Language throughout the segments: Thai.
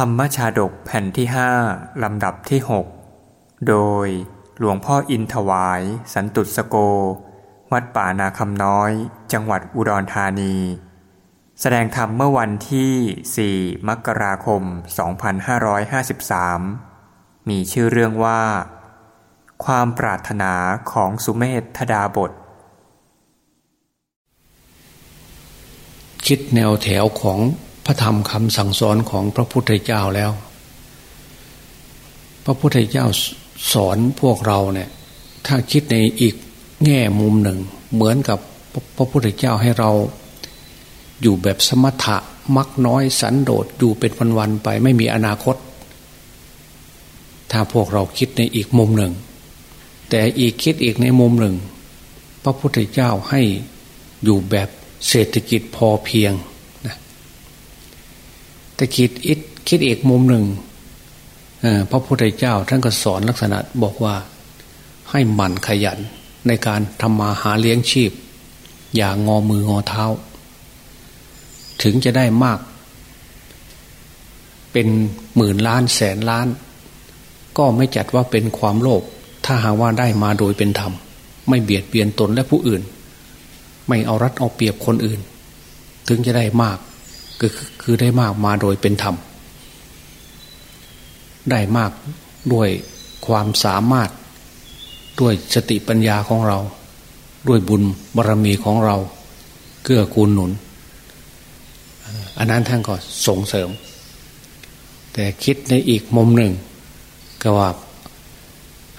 ธรรมชาดกแผ่นที่ห้าลำดับที่หกโดยหลวงพ่ออินถวาย สันตุสโก วัดป่านาคำน้อย จังหวัดอุดรธานี แสดงธรรมเมื่อวันที่ 4 มกราคม 2553 มีชื่อเรื่องว่า ความปรารถนาของสุเมธธดาบท คิดแนวแถวของ พระธรรมคำสั่งสอนของพระพุทธเจ้าแล้ว พระพุทธเจ้าสอนพวกเราเนี่ย ถ้าคิดในอีกแง่มุมหนึ่ง เหมือนกับพระพุทธเจ้าให้เรา อยู่แบบสมถะมักน้อยสันโดษอยู่เป็นวันๆไปไม่มีอนาคต ถ้าพวกเราคิดในอีกมุมหนึ่ง แต่อีกคิดอีกในมุมหนึ่ง พระพุทธเจ้าให้อยู่แบบเศรษฐกิจพอเพียง แต่คิดอิดคิดอีกมุมหนึ่งพระพุทธเจ้าท่านก็สอนลักษณะบอกว่าให้หมั่นขยันในการทำมาหาเลี้ยงชีพ อย่างงอมืองอเท้า ถึงจะได้มาก เป็นหมื่นล้านแสนล้าน ก็ไม่จัดว่าเป็นความโลภถ้าหากว่าได้มาโดยเป็นธรรม ไม่เบียดเบียนตนและผู้อื่น ไม่เอารัดเอาเปรียบคนอื่น ถึงจะได้มาก ก็คือได้มากมาโดยเป็นธรรม ได้มากด้วยความสามารถด้วยสติปัญญาของเรา ด้วยบุญบารรมีของเรา เกื้อกูลหนุน อันนั้นท่านก็ส่งเสริม แต่คิดในอีกมุมหนึ่ง ก็ว่า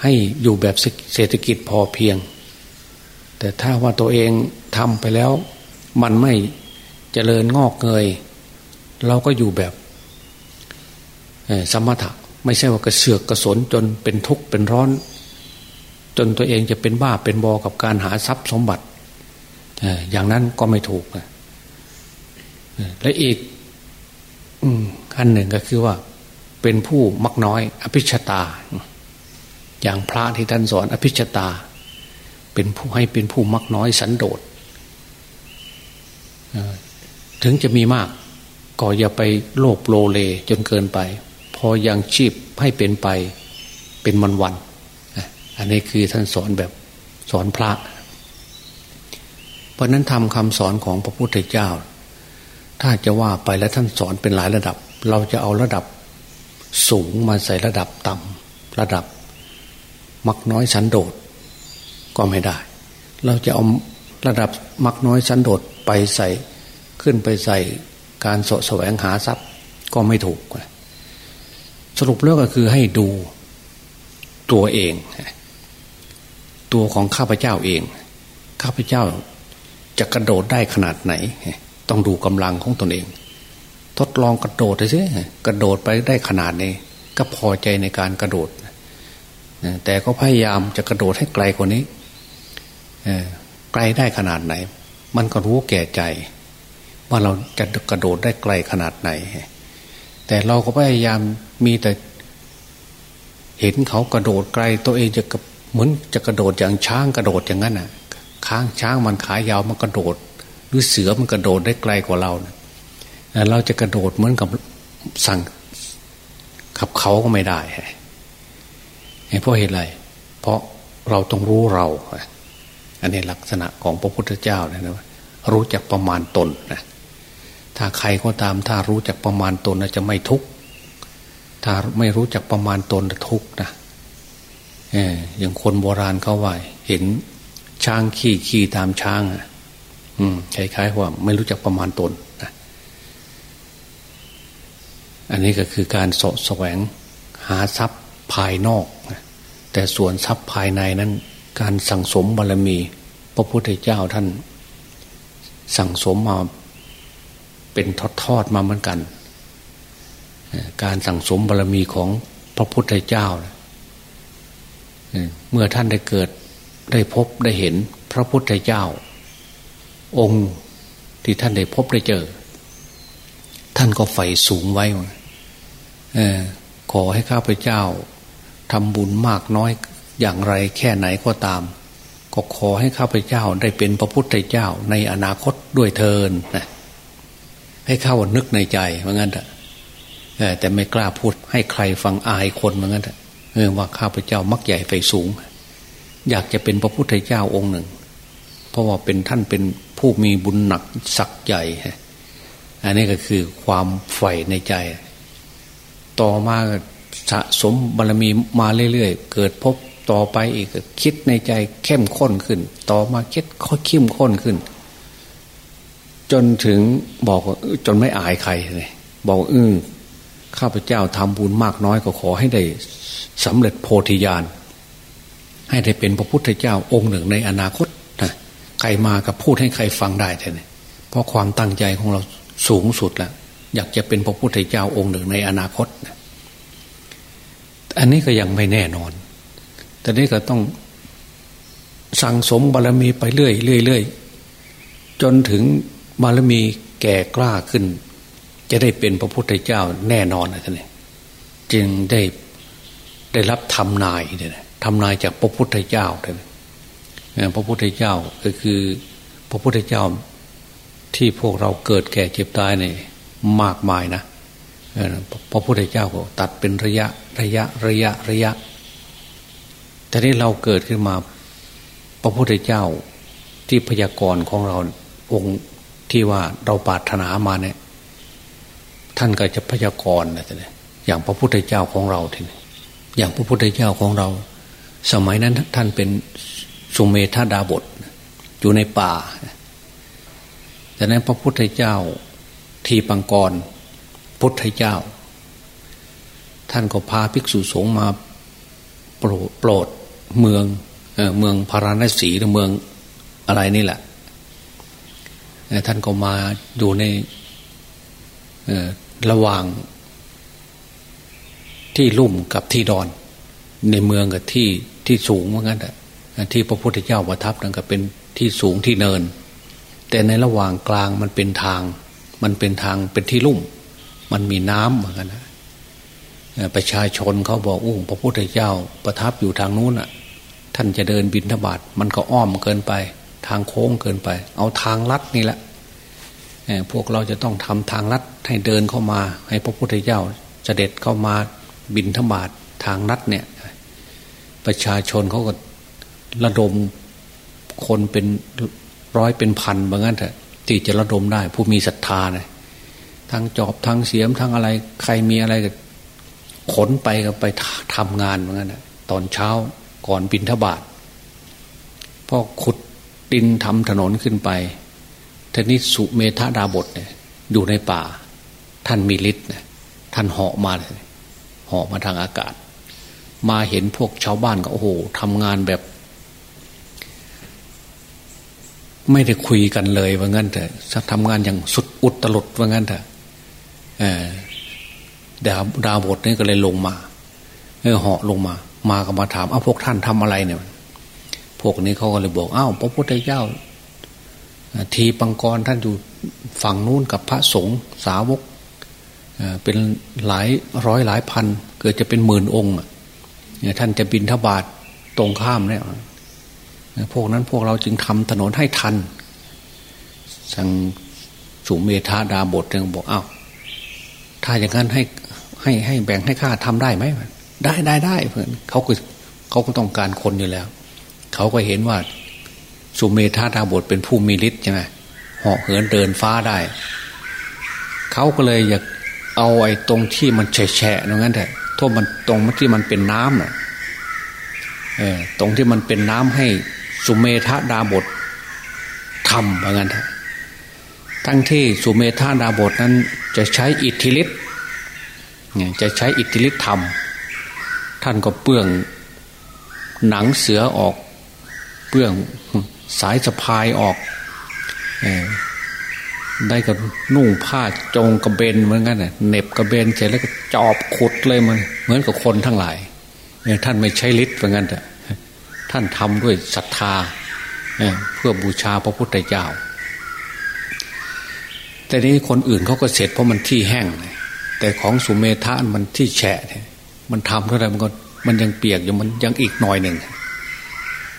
ให้อยู่แบบเศรษฐกิจพอเพียง แต่ถ้าว่าตัวเองทำไปแล้ว มันไม่เจริญงอกเงย เราก็อยู่แบบสมถะไม่ใช่ว่ากระเสือกกระสนจนเป็นทุกข์เป็นร้อน จนตัวเองจะเป็นบ้าเป็นบอกับการหาทรัพย์สมบัติอย่างนั้นก็ไม่ถูกและอีกอันหนึ่งก็คือว่า เป็นผู้มักน้อย อภิชตา อย่างพระที่ท่านสอนอภิชตา เป็นผู้ให้เป็นผู้มักน้อยสันโดษถึงจะมีมาก ก็อย่าไปโลภโลเลจนเกินไป พอยังชีพให้เป็นไปเป็นวันวันอันนี้คือท่านสอนแบบสอนพระ เพราะนั้นทำคำสอนของพระพุทธเจ้า ถ้าจะว่าไปแล้วท่านสอนเป็นหลายระดับ เราจะเอาระดับสูงมาใส่ระดับต่ำระดับ มักน้อยสันโดษก็ไม่ได้ เราจะเอาระดับมักน้อยสันโดษไปใส่ขึ้นไปใส่ การสะแสวงหาทรัพย์ก็ไม่ถูก สรุปแล้วก็คือให้ดูตัวเอง ตัวของข้าพเจ้าเอง ข้าพเจ้าจะกระโดดได้ขนาดไหน ต้องดูกำลังของตนเอง ทดลองกระโดดเลยสิกระโดดไปได้ขนาดนี้ ก็พอใจในการกระโดด แต่ก็พยายามจะกระโดดให้ไกลกว่านี้ไกลได้ขนาดไหน มันก็รู้แก่ใจ ว่าเราจะกระโดดได้ไกลขนาดไหน แต่เราก็พยายามมีแต่ เห็นเขากระโดดไกล ตัวเองจะเหมือนจะกระโดดอย่างช้างกระโดดอย่างนั้นน่ะค้างช้างมันขายาวมันกระโดด หรือเสือมันกระโดดได้ไกลกว่าเราเราจะกระโดดเหมือนกับสั่งขับเขาก็ไม่ได้เพราะเหตุอะไร เพราะเราต้องรู้เรา อันนี้ลักษณะของพระพุทธเจ้านะรู้จักประมาณตนนะ ถ้าใครก็ตามถ้ารู้จักประมาณตนจะไม่ทุกข์ถ้าไม่รู้จักประมาณตนจะทุกข์นะเอออย่างคนโบราณเขาว่าเห็นช้างขี่ขี่ตามช้างอะอืมคล้ายๆว่าไม่รู้จักประมาณตนนะอันนี้ก็คือการสะแสวงหาทรัพย์ภายนอกนะแต่ส่วนทรัพย์ภายในนั้น การสั่งสมบารมี พระพุทธเจ้าท่าน สั่งสมมา เป็นทอดๆมาเหมือนกัน การสั่งสมบารรมีของพระพุทธเจ้า เมื่อท่านได้เกิดได้พบได้เห็นพระพุทธเจ้า องค์ที่ท่านได้พบได้เจอ ท่านก็ใฝ่สูงไว้ขอให้ข้าพเจ้าทำบุญมากน้อยอย่างไรแค่ไหนก็ตาม ก็ขอให้ข้าพเจ้าได้เป็นพระพุทธเจ้าในอนาคตด้วยเทินนะ ให้เข้านึกในใจว่างั้นเถอะแต่ไม่กล้าพูดให้ใครฟังอายคนเหมือนกันเออว่าข้าพเจ้ามักใหญ่ไฟสูง อยากจะเป็นพระพุทธเจ้าองค์หนึ่ง เพราะว่าเป็นท่านเป็นผู้มีบุญหนักศักใหญ่อันนี้ก็คือความใฝ่ในใจ ต่อมาสะสมบารมีมาเรื่อยๆ เกิดพบต่อไปอีกคิดในใจเข้มข้นขึ้น ต่อมาคิดค่อเข้มข้นขึ้น จนถึงบอกจนไม่อายใครเลยบอกอือข้าพเจ้าทำบุญมากน้อยก็ขอให้ได้สำเร็จโพธิญาณให้ได้เป็นพระพุทธเจ้าองค์หนึ่งในอนาคตนะใครมากับพูดให้ใครฟังได้เนี่ยเพราะความตั้งใจของเราสูงสุดแล้วอยากจะเป็นพระพุทธเจ้าองค์หนึ่งในอนาคตนะอันนี้ก็ยังไม่แน่นอน แต่นี้ก็ต้องสั่งสมบารมีไปเรื่อยเรื่อยเรื่อยจนถึง บารมีแก่กล้าขึ้น จะได้เป็นพระพุทธเจ้าแน่นอนนะท่านจึงได้ได้รับทำนายเนี่ยทำนายจากพระพุทธเจ้าเนี่ยพระพุทธเจ้าก็คือพระพุทธเจ้าที่พวกเราเกิดแก่เจ็บตายเนี่ยมากมายนะพระพุทธเจ้าก็ตัดเป็นระยะระยะระยะระยะแต่นี้เราเกิดขึ้นมา พระพุทธเจ้าที่พยากรณ์ของเราองค์ ที่ว่าเราปรารถนามาเนี่ย ท่านก็จะพยากรณ์นะท่านอย่างพระพุทธเจ้าของเราทีนี้อย่างพระพุทธเจ้าของเรา สมัยนั้นท่านเป็นสุเมธาดาบทอยู่ในป่าแต่นั้นพระพุทธเจ้าทีปังกร พุทธเจ้า ท่านก็พาภิกษุสงฆ์มาโปรโปรดเมืองเอเมืองพาราณสีหรือเมืองอะไรนี่แหละ ท่านก็มาอยู่ในระหว่างที่ลุ่มกับที่ดอน ในเมืองกับที่ที่สูงเหมือนกันแต่ที่พระพุทธเจ้าประทับนั่นก็เป็นที่สูงที่เนิน แต่ในระหว่างกลางมันเป็นทาง มันเป็นทางเป็นที่ลุ่ม มันมีน้ำเหมือนกันนะประชาชนเขาบอกอู้งพระพุทธเจ้าประทับอยู่ทางนู้นอะ ท่านจะเดินบินทบาทมันก็อ้อมเกินไป ทางโค้งเกินไป เอาทางลัดนี่แหละพวกเราจะต้องทำทางลัดให้เดินเข้ามา ให้พระพุทธเจ้าเสด็จเข้ามาบินธบาตทางนัดเนี่ย ประชาชนเขาก็ระดมคนเป็นร้อยเป็นพันบางงั้นเถอะที่จะระดมได้ ผู้มีศรัทธาเนี่ยทั้งจอบทั้งเสียมทั้งอะไร ใครมีอะไรก็ขนไปก็ไปทำงานเหมือนกันตอนเช้าก่อนบินทบาทพอขุด ดินทำถนนขึ้นไปท่านี้สุเมธาดาบทเนี่ยอยู่ในป่า ท่านมีฤทธิ์นี่ยท่านเหาะมาเลยเหาะมาทางอากาศ มาเห็นพวกชาวบ้านก็โอ้โหทำงานแบบ ไม่ได้คุยกันเลยว่างั้นเถอะทำงานอย่างสุดอุดตลุดว่างั้นเถอะดาดาบทนี่ก็เลยลงมาเออเหาะลงมา มาก็มาถามอ้าพวกท่านทำอะไรเนี่ย วกนี้เขาก็เลยบอกอ้าวพระพุทธเจ้า ทีปังกรท่านอยู่ฝั่งนู้นกับพระสงฆ์สาวกเป็นหลายร้อยหลายพัน เกิดจะเป็นหมื่นองค์ท่านจะบินทบาทตรงข้ามเนี่ยพวกนั้นพวกเราจึงทำถนนให้ทันสังสุเมธาดาบทยังบอกอ้าวถ้าอย่างนั้นให้ให้ให้แบ่งให้ข้าทำได้ไหมได้ได้ได้เพื่อนเขาก็เขาก็ต้องการคนอยู่แล้ว เขาก็เห็นว่า สุเมธาดาบทเป็นผู้มีฤทธิ์ใช่ไหมเหาะเหินเดินฟ้าได้ เขาก็เลยอยากเอาไอ้ตรงที่มันแฉะๆนั่นแหละทั่วมันตรงที่มันเป็นน้ำน่ะเออตรงที่มันเป็นน้ำให้สุเมธาดาบททำเหมือนกันทั้งที่สุเมธาดาบทนั้น จะใช้อิทธิฤทธิ์จะใช้อิทธิฤทธิ์ทำท่านก็เปื้องหนังเสือออก ปื้องสายสะพายออกได้กับนุ่งผ้าจงกระเบนเหมือนกันเนี่ยเน็บกระเบนเสร็จแล้วก็จอบขุดเลยมัน เหมือนกับคนทั้งหลายท่านไม่ใช้ฤทธิ์เหมือนกันแต่ท่านทำด้วยศรัทธาเพื่อบูชาพระพุทธเจ้า แต่นี้คนอื่นเขาก็เสร็จเพราะมันที่แห้งแต่ของสุเมธานมันที่แฉะมันทำเท่าไหรมันก็มันยังเปียกอยู่มันยังอีกหน่อยหนึ่ง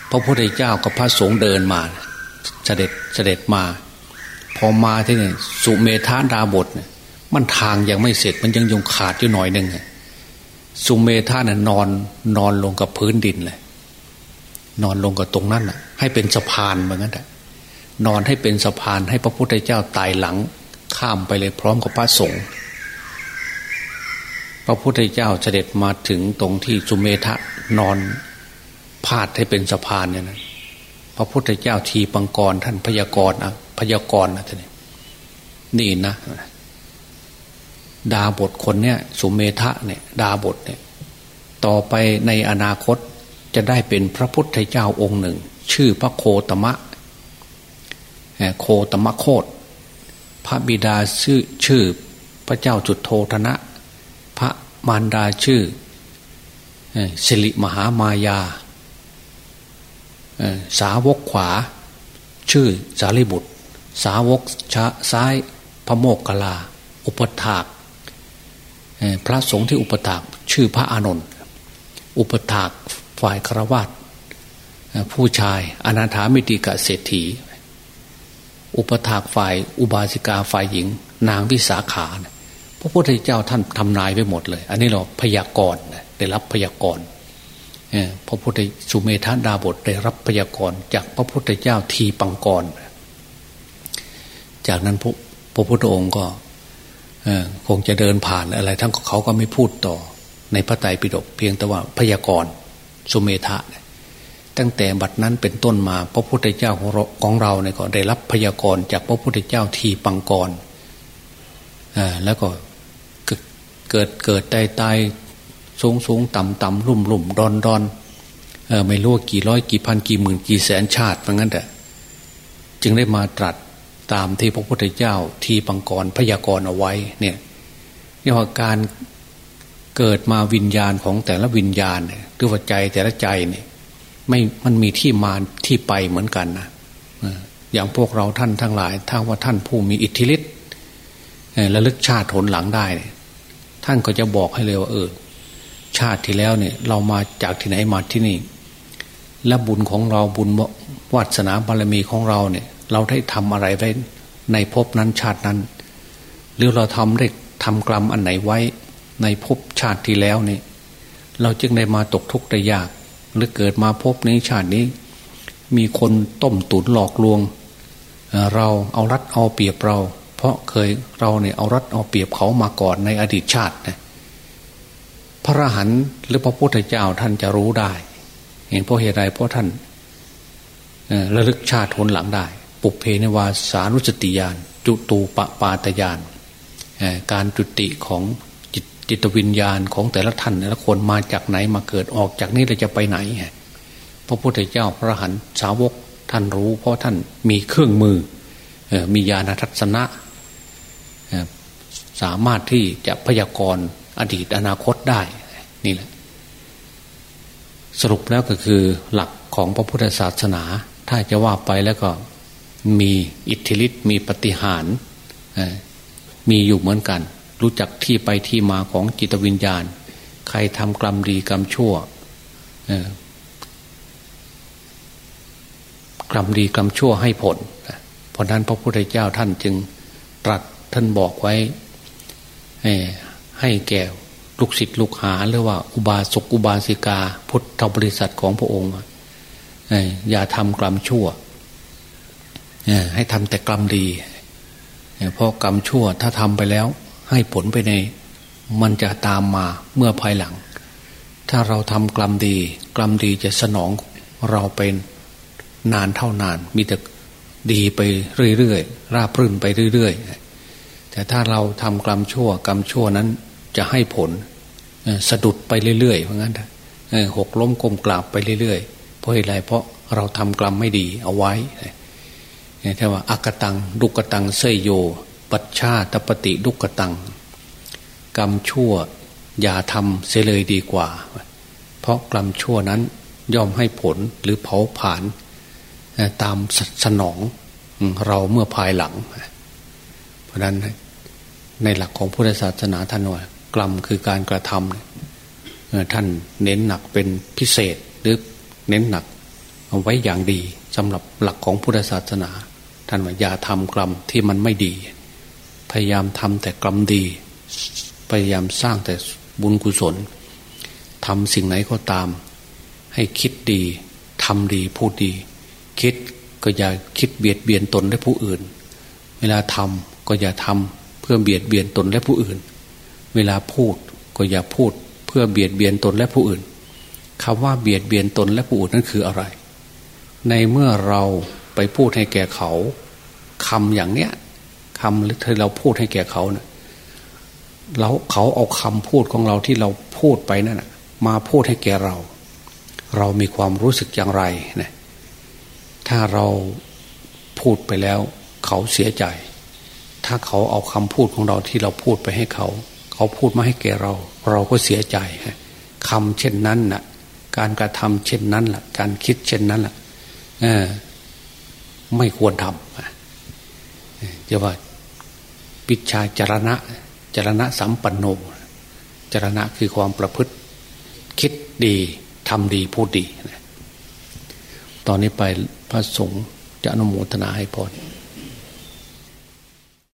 พระพุทธเจ้ากับพระสงฆ์เดินมาเสด็จเสด็จมา พอมาที่นี่สุเมธาดาบทเนี่ยมันทางยังไม่เสร็จมันยังยงขาดอยู่หน่อยหนึ่งสุเมธาน่ะนอนนอนลงกับพื้นดินเลย นอนลงกับตรงนั้นน่ะ ให้เป็นสะพานเหมือนกันแต่นอนให้เป็นสะพานให้พระพุทธเจ้าตายหลัง ข้ามไปเลยพร้อมกับพระสงฆ์พระพุทธเจ้าเสด็จมาถึงตรงที่สุเมธะนอน พาดให้เป็นสะพานเนี่ยนะพระพุทธเจ้าทีปังกรท่านพยากรณ์นะพยากรณ์นะท่านนี่นะ ดาบทคนเนี้ยสุเมธะเนี่ย ดาบทเนี่ย ต่อไปในอนาคตจะได้เป็นพระพุทธเจ้าองค์หนึ่ง ชื่อพระโคตมะโคตมะโคตพระบิดาชื่อชื่อ พระเจ้าจุดโทธนะ พระมารดาชื่อสิริมหามายา สาวกขวา ชื่อสารีบุตร สาวกซ้ายพระโมกขลา อุปถากพระสงฆ์ที่อุปถากชื่อพระอานนท์อุปถากฝ่ายครวาตผู้ชายอนาถามิติกะเศรษฐี อุปถากฝ่ายอุบาสิกาฝ่ายหญิง นางวิสาขาพระพุทธเจ้าท่านทำนายไว้หมดเลย อันนี้เราพยากรณ์ได้รับพยากรณ์ พระพุทธสุเมธาดาบทได้รับพยากรณ์จากพระพุทธเจ้าทีปังกร จากนั้นพระพระพุทธองค์ก็คงจะเดินผ่านอะไร ทั้งเขาก็ไม่พูดต่อในพระไตรปิฎกเพียงแต่ว่าพยากรณ์สุเมธะตั้งแต่บัดนั้นเป็นต้นมาพระพุทธเจ้าของเราเนี่ยก็ได้รับพยากรณ์จากพระพุทธเจ้าทีปังกรแล้วก็เกิดเกิดตายตาย สูงสูงต่ำต่ำรุ่มรุ่มดอนดอนเออไม่รู้กี่ร้อยกี่พันกี่หมื่นกี่แสนชาติเพราะงั้นแต่จึงได้มาตรัสตามที่พระพุทธเจ้าทีปังกรพยากรณ์เอาไว้เนี่ยนี่ว่าการเกิดมาวิญญาณของแต่ละวิญญาณเนี่ยหรือว่าใจแต่ละใจเนี่ยไม่มันมีที่มาที่ไปเหมือนกันนะอย่างพวกเราท่านทั้งหลาย ถ้าว่าท่านผู้มีอิทธิฤทธิ์ระลึกชาติผลหลังได้ ท่านก็จะบอกให้เลยว่าเออ ชาติที่แล้วเนี่ย เรามาจากที่ไหนมาที่นี่ และบุญของเราบุญวัสนาบารมีของเราเนี่ย เราได้ทำอะไรไว้ในภพนั้นชาตินั้น หรือเราทำได้ทำกรรมอันไหนไว้ในภพชาติที่แล้วนี่ เราจึงได้มาตกทุกข์ได้ยาก หรือเกิดมาพบในชาตินี้ มีคนต้มตุ๋นหลอกลวง เราเอารัดเอาเปรียบเรา เพราะเคยเราเนี่ยเอารัดเอาเปรียบเขามาก่อนในอดีตชาตินะ พระหันหรือพระพุทธเจ้าท่านจะรู้ได้ เห็นเพราะเหตุใดเพราะท่านระลึกชาติทนหลังได้ ปุเพนวาสานุสติยาน จุตูปปาตยาน การจุติของจิตวิญญาณของแต่ละท่านแต่ละคนมาจากไหนมาเกิดออกจากนี้เราจะไปไหน พระพุทธเจ้าพระหันสาวกท่านรู้ เพราะท่านมีเครื่องมือมีญาณทัศนะสามารถที่จะพยากรณ์ อดีตอนาคตได้นี่แหละ สรุปแล้วก็คือหลักของพระพุทธศาสนา ถ้าจะว่าไปแล้วก็มีอิทธิฤทธิ์มีปฏิหารมีอยู่เหมือนกัน รู้จักที่ไปที่มาของจิตวิญญาณ ใครทำกรรมดีกรรมชั่วกรรมดีกรรมชั่วให้ผล เพราะนั้นพระพุทธเจ้าท่านจึงตรัสท่านบอกไว้ ให้แก่ลูกศิษย์ลูกหาหรือว่าอุบาสกอุบาสิกา พุทธบริษัทของพระองค์อย่าทำกรรมชั่วให้ทำแต่กรรมดีเพราะกรรมชั่วถ้าทำไปแล้ว ให้ผลไปใน มันจะตามมาเมื่อภายหลัง ถ้าเราทำกรรมดี กรรมดีจะสนองเราเป็นนานเท่านาน มีแต่ดีไปเรื่อยๆราบรื่นไปเรื่อยๆแต่ถ้าเราทำกรรมชั่ว กรรมชั่วนั้น จะให้ผลสะดุดไปเรื่อยๆเพราะงั้นหกล้มกลมกราบไปเรื่อยๆ เพราะอะไรเพราะเราทำกรรมไม่ดีเอาไว้ถ้าว่าอากตังดุกตังเสยโย ปัจชาตปฏิดุกตัง กรรมชั่วอย่าทำเสียเลยดีกว่า เพราะกรรมชั่วนั้นย่อมให้ผลหรือเผาผลาญตามสนองเราเมื่อภายหลัง เพราะนั้นในหลักของพุทธศาสนาท่านว่า กรรมคือการกระทำท่านเน้นหนักเป็นพิเศษหรือเน้นหนักเอาไว้อย่างดีสำหรับหลักของพุทธศาสนา ท่านว่าอย่าทำกรรมที่มันไม่ดี พยายามทำแต่กรรมดี พยายามสร้างแต่บุญกุศลทำสิ่งไหนก็ตาม ให้คิดดีทำดีพูดดี คิดก็อย่าคิดเบียดเบียนตนและผู้อื่น เวลาทำก็อย่าทำเพื่อเบียดเบียนตนและผู้อื่น เวลาพูดก็อย่าพูดเพื่อเบียดเบียนตนและผู้อื่นคำว่าเบียดเบียนตนและผู้อื่นนั่นคืออะไร ในเมื่อเราไปพูดให้แก่เขาคำอย่างเนี้ยคำที่เราพูดให้แก่เขาเนะ่ยแล้วเขาเอาคำพูดของเราที่เราพูดไปนั่นมาพูดให้แก่เรา เรามีความรู้สึกอย่างไรนะถ้าเราพูดไปแล้ว เขาเสียใจ ถ้าเขาเอาคำพูดของเราที่เราพูดไปให้เขา เขาพูดมาให้แก่เรา เราก็เสียใจคำเช่นนั้นนะ่ะ การกระทำเช่นนั้นละ่ะ การคิดเช่นนั้นละ่ะไม่ควรทำจะว่าปิชาจารณะ จารณะสัมปันโน จารณะคือความประพฤติ คิดดีทำดีพูดดี ตอนนี้ไปพระสงฆ์จะอนุโมทนาให้พร